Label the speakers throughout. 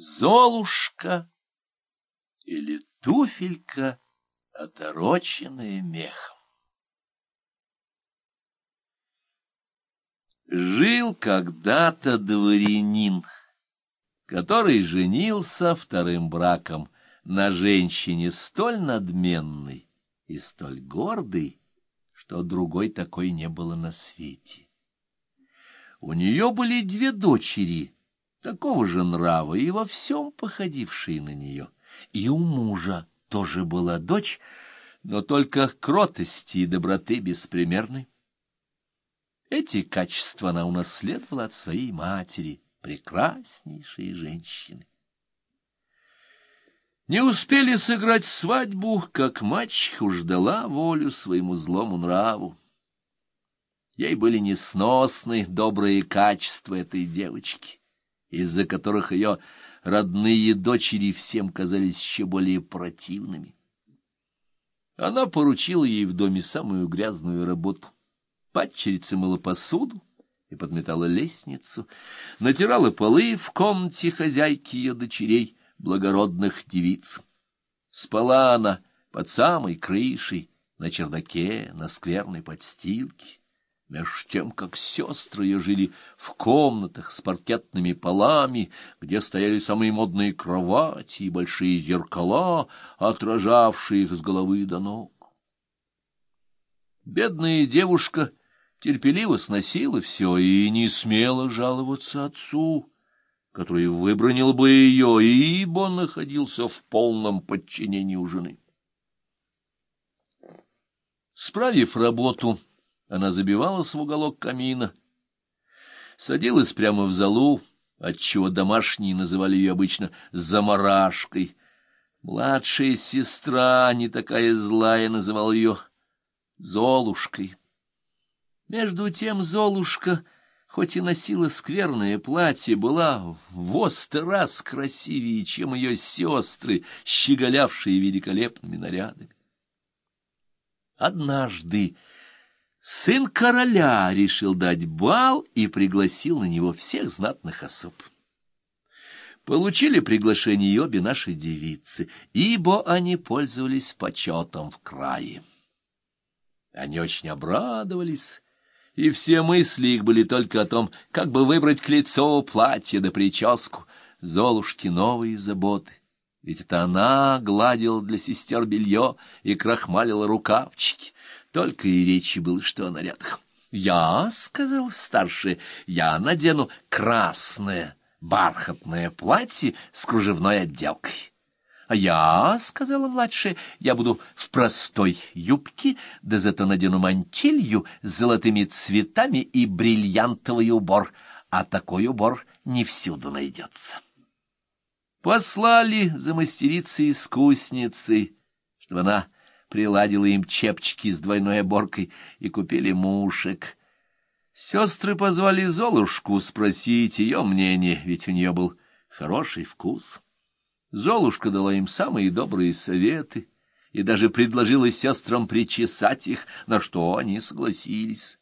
Speaker 1: Золушка или туфелька, отороченная мехом. Жил когда-то дворянин, который женился вторым браком на женщине столь надменной и столь гордой, что другой такой не было на свете. У нее были две дочери — такого же нрава и во всем походившие на нее. И у мужа тоже была дочь, но только кротости и доброты беспримерной. Эти качества она унаследовала от своей матери, прекраснейшей женщины. Не успели сыграть свадьбу, как мачеха ждала волю своему злому нраву. Ей были несносны добрые качества этой девочки из-за которых ее родные дочери всем казались еще более противными. Она поручила ей в доме самую грязную работу. Падчерица мыла посуду и подметала лестницу, натирала полы в комнате хозяйки ее дочерей, благородных девиц. Спала она под самой крышей, на чердаке, на скверной подстилке. Меж тем, как сестры ее жили в комнатах с паркетными полами, где стояли самые модные кровати и большие зеркала, отражавшие их с головы до ног. Бедная девушка терпеливо сносила все и не смела жаловаться отцу, который выбронил бы ее, ибо находился в полном подчинении у жены. Справив работу, она забивалась в уголок камина, садилась прямо в залу, отчего домашние называли ее обычно «заморашкой». Младшая сестра, не такая злая, называла ее «Золушкой». Между тем Золушка, хоть и носила скверное платье, была в сто раз красивее, чем ее сестры, щеголявшие великолепными нарядами. Однажды сын короля решил дать бал и пригласил на него всех знатных особ. Получили приглашение и обе наши девицы, ибо они пользовались почетом в крае. Они очень обрадовались, и все мысли их были только о том, как бы выбрать к лицу платье да прическу, Золушки новые заботы. Ведь это она гладила для сестер белье и крахмалила рукавчики. Только и речи было, что о нарядах. «Я, — сказал старший, — я надену красное бархатное платье с кружевной отделкой». «А я, — сказала младшая, — я буду в простой юбке, да зато надену мантилью с золотыми цветами и бриллиантовый убор, а такой убор не всюду найдется». Послали за мастерицей-искусницей, чтобы она приладила им чепчики с двойной оборкой и купили мушек. Сестры позвали Золушку спросить ее мнение, ведь у нее был хороший вкус. Золушка дала им самые добрые советы и даже предложила сестрам причесать их, на что они согласились.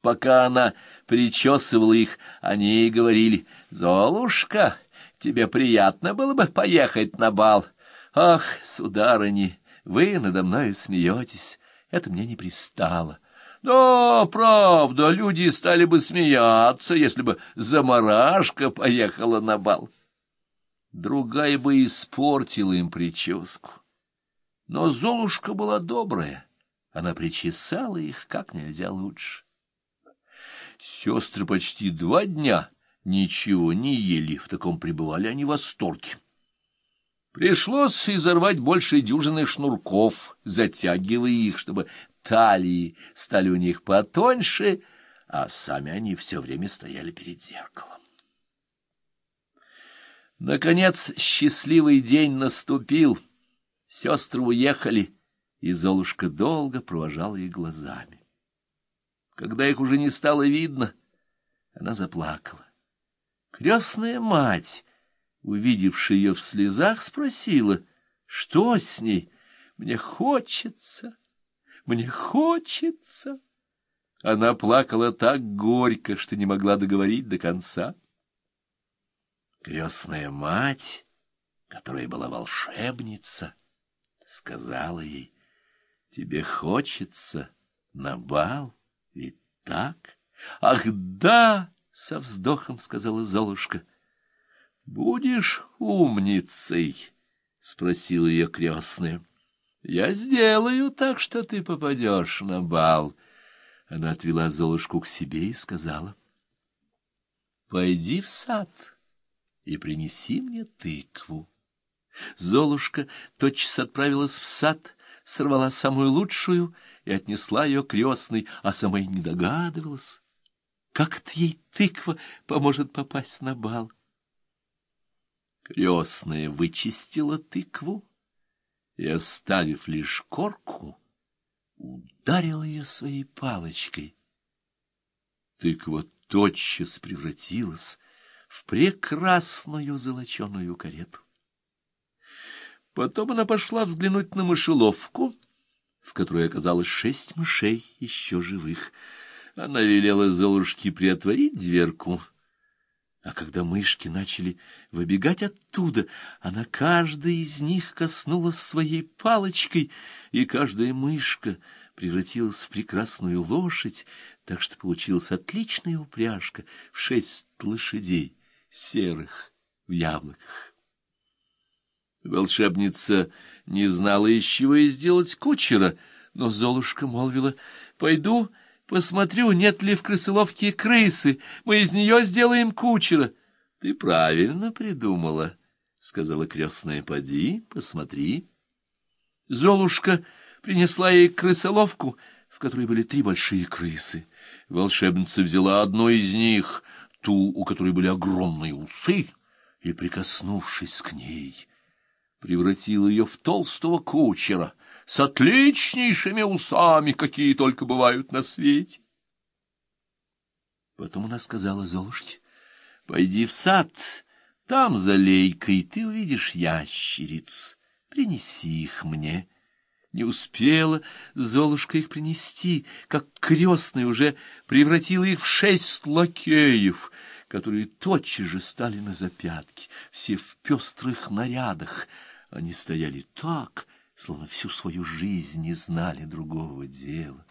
Speaker 1: Пока она причесывала их, они ей говорили, «Золушка, тебе приятно было бы поехать на бал?» Ах, сударыни, вы надо мною смеетесь, это мне не пристало. Да, правда, люди стали бы смеяться, если бы заморашка поехала на бал. Другая бы испортила им прическу. Но Золушка была добрая, она причесала их как нельзя лучше. Сестры почти два дня ничего не ели, в таком пребывали они в восторге. Пришлось изорвать больше дюжины шнурков, затягивая их, чтобы талии стали у них потоньше, а сами они все время стояли перед зеркалом. Наконец счастливый день наступил. Сестры уехали, и Золушка долго провожала их глазами. Когда их уже не стало видно, она заплакала. Крестная мать увидевши ее в слезах, спросила, что с ней. «Мне хочется, мне хочется». Она плакала так горько, что не могла договорить до конца. Крестная мать, которая была волшебница, сказала ей, «Тебе хочется на бал, ведь так?» «Ах, да!» — со вздохом сказала Золушка. «Будешь умницей?» — спросила ее крестная. «Я сделаю так, что ты попадешь на бал». Она отвела Золушку к себе и сказала. «Пойди в сад» и принеси мне тыкву. Золушка тотчас отправилась в сад, сорвала самую лучшую и отнесла ее крестной, а сама и не догадывалась, как-то ей тыква поможет попасть на бал. Крестная вычистила тыкву и, оставив лишь корку, ударила ее своей палочкой. Тыква тотчас превратилась в прекрасную золоченую карету. Потом она пошла взглянуть на мышеловку, в которой оказалось шесть мышей, еще живых. Она велела Золушке приотворить дверку, а когда мышки начали выбегать оттуда, она каждая из них коснулась своей палочкой, и каждая мышка превратилась в прекрасную лошадь, так что получилась отличная упряжка в шесть лошадей серых в яблоках. Волшебница не знала, из чего и сделать кучера, но Золушка молвила, «Пойду посмотрю, нет ли в крысоловке крысы, мы из нее сделаем кучера». «Ты правильно придумала», — сказала крестная, «поди, посмотри». Золушка принесла ей крысоловку, в которой были три большие крысы. Волшебница взяла одну из них — ту, у которой были огромные усы, и, прикоснувшись к ней, превратил ее в толстого кучера с отличнейшими усами, какие только бывают на свете. Потом она сказала Золушке, — Пойди в сад, там за лейкой ты увидишь ящериц, принеси их мне. Не успела Золушка их принести, как крестная уже превратила их в шесть лакеев, которые тотчас же стали на запятки, все в пестрых нарядах. Они стояли так, словно всю свою жизнь не знали другого дела.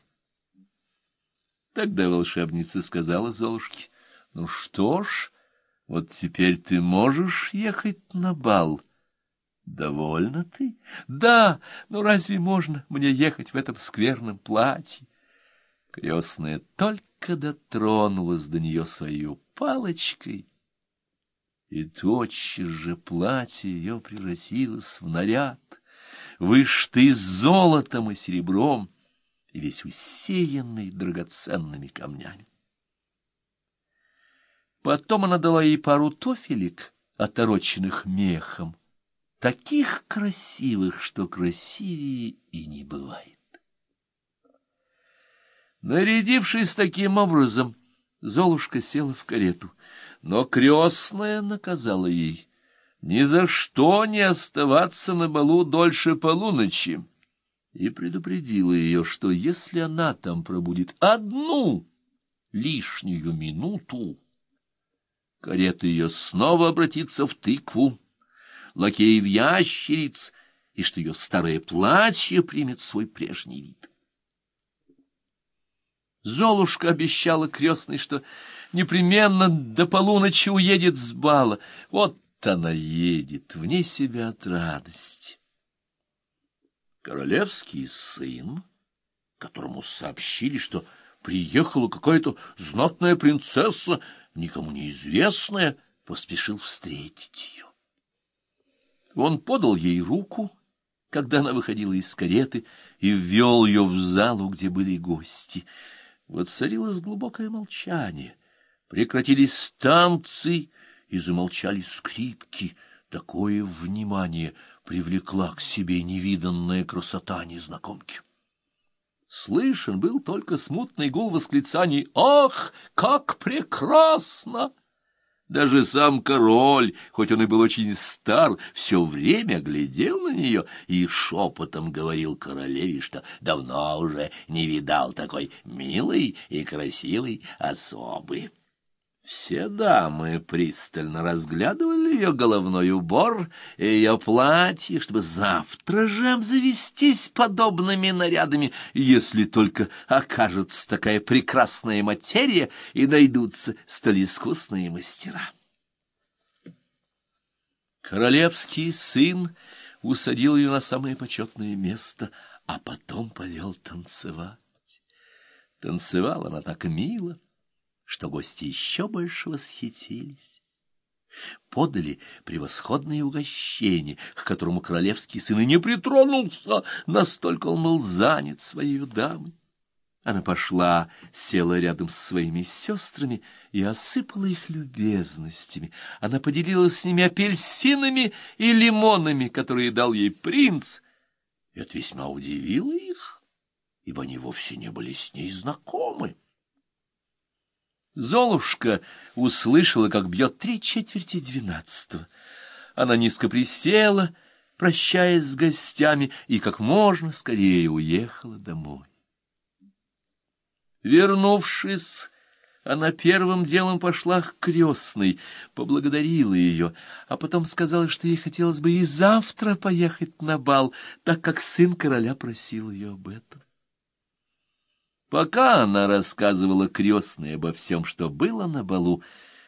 Speaker 1: Тогда волшебница сказала Золушке, — Ну что ж, вот теперь ты можешь ехать на бал. — Довольна ты? Да, но разве можно мне ехать в этом скверном платье? Крестная только дотронулась до нее своей палочкой, и тотчас же платье ее превратилось в наряд, вышитый золотом и серебром, и весь усеянный драгоценными камнями. Потом она дала ей пару тофелек, отороченных мехом, таких красивых, что красивее и не бывает. Нарядившись таким образом, Золушка села в карету, но крестная наказала ей ни за что не оставаться на балу дольше полуночи и предупредила ее, что если она там пробудет одну лишнюю минуту, карета ее снова обратится в тыкву, лакеев ящериц, и что ее старое платье примет свой прежний вид. Золушка обещала крестной, что непременно до полуночи уедет с бала. Вот она едет, вне себя от радости. Королевский сын, которому сообщили, что приехала какая-то знатная принцесса, никому неизвестная, поспешил встретить ее. Он подал ей руку, когда она выходила из кареты, и ввел ее в залу, где были гости. Воцарилось глубокое молчание. Прекратились танцы и замолчали скрипки. Такое внимание привлекла к себе невиданная красота незнакомки. Слышен был только смутный гул восклицаний «Ах, как прекрасно!» Даже сам король, хоть он и был очень стар, все время глядел на нее и шепотом говорил королеве, что давно уже не видал такой милой и красивой особы. Все дамы пристально разглядывали ее головной убор и ее платье, чтобы завтра же обзавестись подобными нарядами, если только окажется такая прекрасная материя и найдутся столь искусные мастера. Королевский сын усадил ее на самое почетное место, а потом повел танцевать. Танцевала она так мило, что гости еще больше восхитились. Подали превосходное угощение, к которому королевский сын и не притронулся, настолько он был занят своей дамой. Она пошла, села рядом с своими сестрами и осыпала их любезностями. Она поделилась с ними апельсинами и лимонами, которые дал ей принц. Это весьма удивило их, ибо они вовсе не были с ней знакомы. Золушка услышала, как бьет три четверти двенадцатого. Она низко присела, прощаясь с гостями, и как можно скорее уехала домой. Вернувшись, она первым делом пошла к крестной, поблагодарила ее, а потом сказала, что ей хотелось бы и завтра поехать на бал, так как сын короля просил ее об этом. Пока она рассказывала крестной обо всем, что было на балу,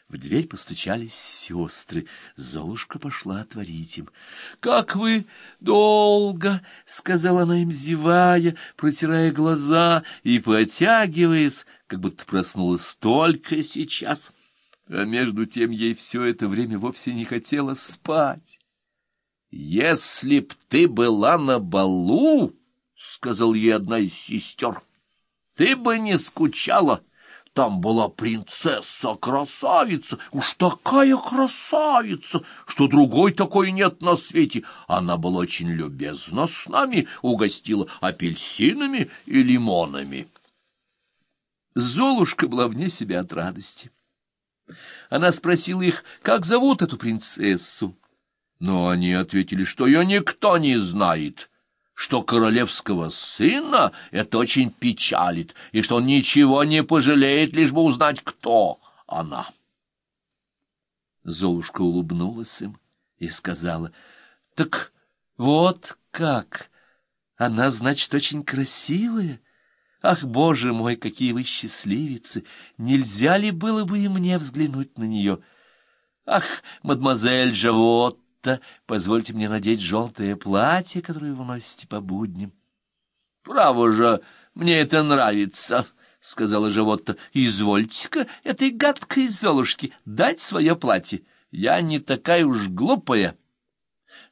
Speaker 1: в дверь постучались сестры. Золушка пошла отворить им. — Как вы долго! — сказала она им, зевая, протирая глаза и потягиваясь, как будто проснулась только сейчас. А между тем ей все это время вовсе не хотелось спать. — Если б ты была на балу, — сказал ей одна из сестер, — ты бы не скучала. Там была принцесса-красавица, уж такая красавица, что другой такой нет на свете. Она была очень любезна с нами, угостила апельсинами и лимонами. Золушка была вне себя от радости. Она спросила их, как зовут эту принцессу. Но они ответили, что ее никто не знает что королевского сына это очень печалит, и что он ничего не пожалеет, лишь бы узнать, кто она. Золушка улыбнулась им и сказала, — Так вот как! Она, значит, очень красивая. Ах, боже мой, какие вы счастливицы! Нельзя ли было бы и мне взглянуть на нее? Ах, мадемуазель Жавот! Будто позвольте мне надеть желтое платье, которое вы носите по будням. — Право же, мне это нравится, — сказала Животта. — Извольте-ка этой гадкой Золушке дать свое платье. Я не такая уж глупая.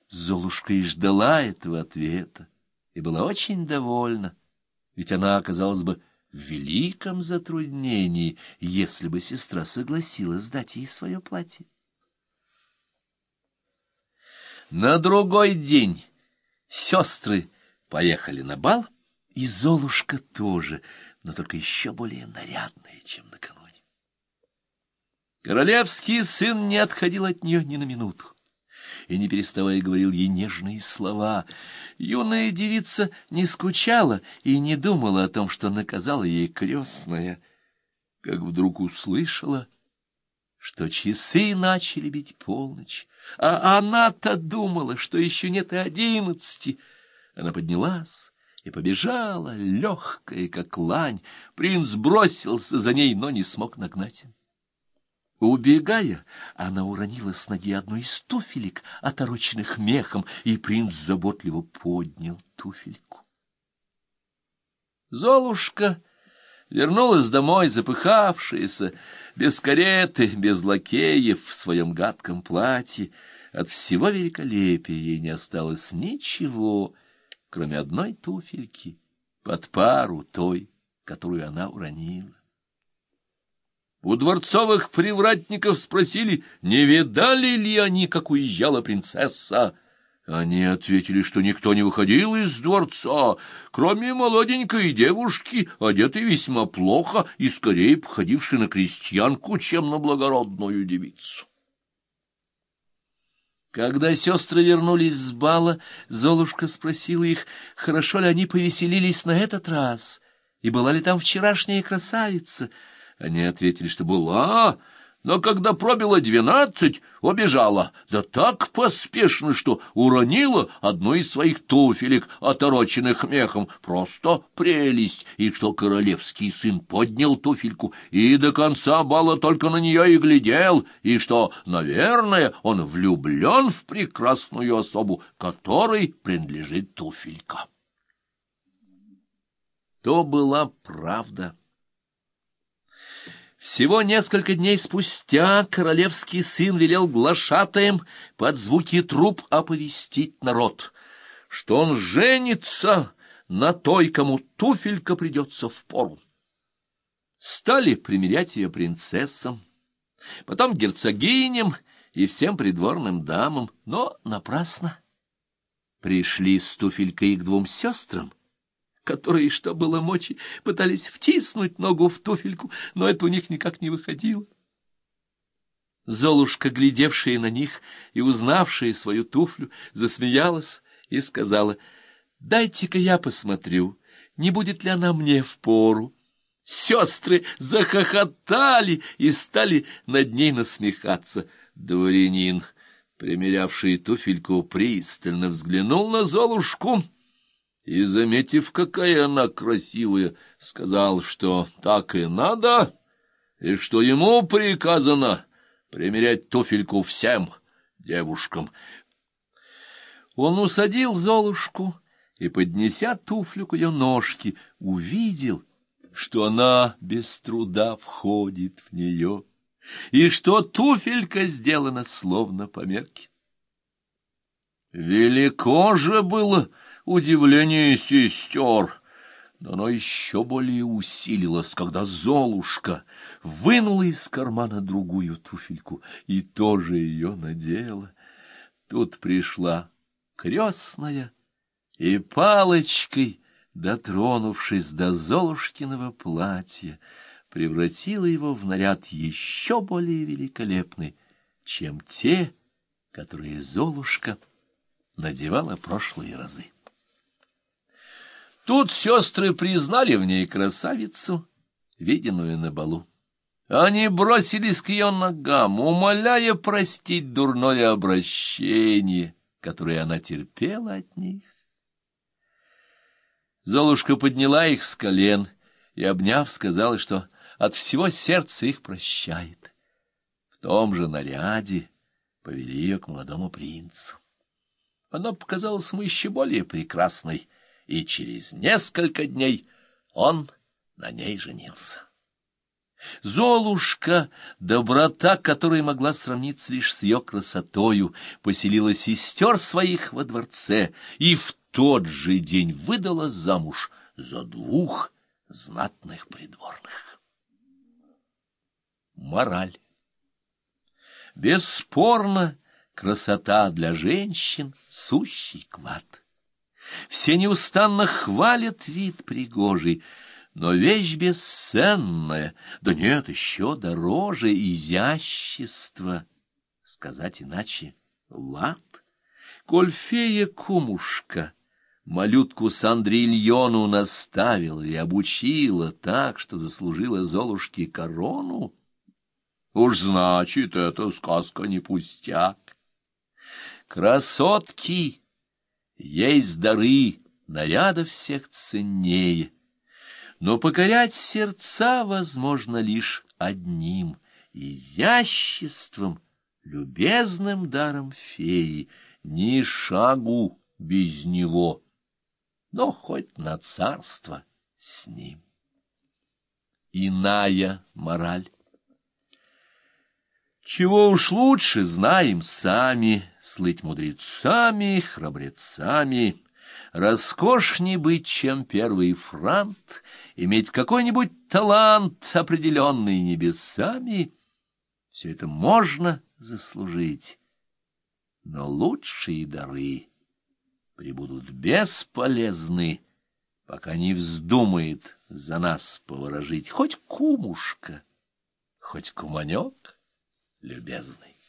Speaker 1: Золушка и ждала этого ответа и была очень довольна, ведь она оказалась бы в великом затруднении, если бы сестра согласилась дать ей свое платье. На другой день сестры поехали на бал, и Золушка тоже, но только еще более нарядная, чем накануне. Королевский сын не отходил от нее ни на минуту и, не переставая, говорил ей нежные слова. Юная девица не скучала и не думала о том, что наказала ей крестная, как вдруг услышала, что часы начали бить полночь, а она-то думала, что еще нет и одиннадцати. Она поднялась и побежала, легкая, как лань. Принц бросился за ней, но не смог нагнать. Убегая, она уронила с ноги одну из туфелек, отороченных мехом, и принц заботливо поднял туфельку. Золушка вернулась домой запыхавшаяся, без кареты, без лакеев, в своем гадком платье. От всего великолепия ей не осталось ничего, кроме одной туфельки, под пару той, которую она уронила. У дворцовых привратников спросили, не видали ли они, как уезжала принцесса. Они ответили, что никто не выходил из дворца, кроме молоденькой девушки, одетой весьма плохо и скорее походившей на крестьянку, чем на благородную девицу. Когда сестры вернулись с бала, Золушка спросила их, хорошо ли они повеселились на этот раз, и была ли там вчерашняя красавица. Они ответили, что была, но когда пробило двенадцать, убежала, да так поспешно, что уронила одну из своих туфелек, отороченных мехом. Просто прелесть, и что королевский сын поднял туфельку и до конца бала только на нее и глядел, и что, наверное, он влюблен в прекрасную особу, которой принадлежит туфелька. То была правда. Всего несколько дней спустя королевский сын велел глашатаем под звуки труп оповестить народ, что он женится на той, кому туфелька придется в пору. Стали примерять ее принцессам, потом герцогиням и всем придворным дамам, но напрасно. Пришли с туфелькой к двум сестрам — которые, что было мочи, пытались втиснуть ногу в туфельку, но это у них никак не выходило. Золушка, глядевшая на них и узнавшая свою туфлю, засмеялась и сказала, «Дайте-ка я посмотрю, не будет ли она мне в пору». Сестры захохотали и стали над ней насмехаться. Дворянин, примерявший туфельку, пристально взглянул на Золушку — и, заметив, какая она красивая, сказал, что так и надо, и что ему приказано примерять туфельку всем девушкам. Он усадил Золушку и, поднеся туфлю к ее ножке, увидел, что она без труда входит в нее, и что туфелька сделана словно по мерке. Велико же было удивление сестер, но оно еще более усилилось, когда Золушка вынула из кармана другую туфельку и тоже ее надела. Тут пришла крестная и палочкой, дотронувшись до Золушкиного платья, превратила его в наряд еще более великолепный, чем те, которые Золушка надевала прошлые разы. Тут сестры признали в ней красавицу, виденную на балу. Они бросились к ее ногам, умоляя простить дурное обращение, которое она терпела от них. Золушка подняла их с колен и, обняв, сказала, что от всего сердца их прощает. В том же наряде повели ее к молодому принцу. Она показалась ему еще более прекрасной, и через несколько дней он на ней женился. Золушка, доброта, которая могла сравниться лишь с ее красотою, поселила сестер своих во дворце и в тот же день выдала замуж за двух знатных придворных. Мораль. Бесспорно, красота для женщин — сущий клад. Все неустанно хвалят вид пригожий, но вещь бесценная, да нет, еще дороже изящество, сказать иначе лад. Коль фея кумушка малютку Сандрильону наставила и обучила так, что заслужила Золушке корону, уж значит, эта сказка не пустяк. Красотки! Есть дары, наряда всех ценнее. Но покорять сердца возможно лишь одним — изяществом, любезным даром феи, ни шагу без него, но хоть на царство с ним. Иная мораль. Чего уж лучше знаем сами, слыть мудрецами, храбрецами, роскошней быть, чем первый франт, иметь какой-нибудь талант, определенный небесами, все это можно заслужить, но лучшие дары прибудут бесполезны, пока не вздумает за нас поворожить хоть кумушка, хоть куманек любезный.